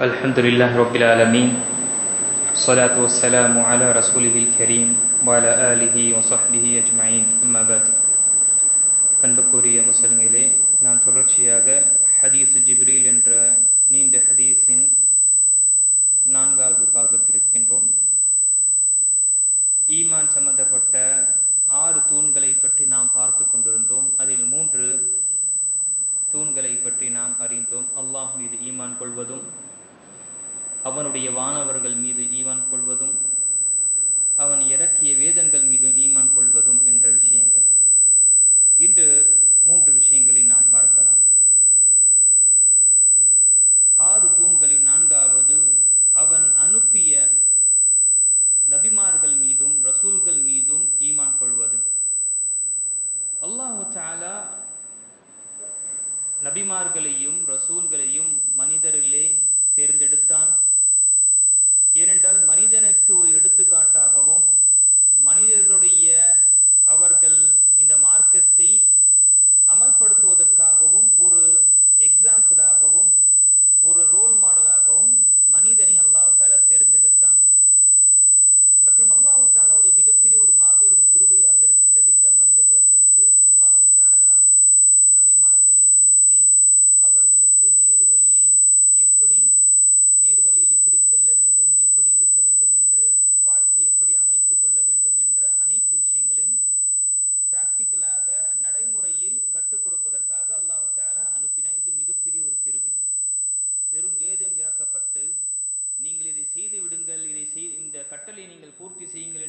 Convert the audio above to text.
الحمد لله رب العالمين. الصلاة والسلام நீங்கள் பூர்த்தி செய்யுங்கள்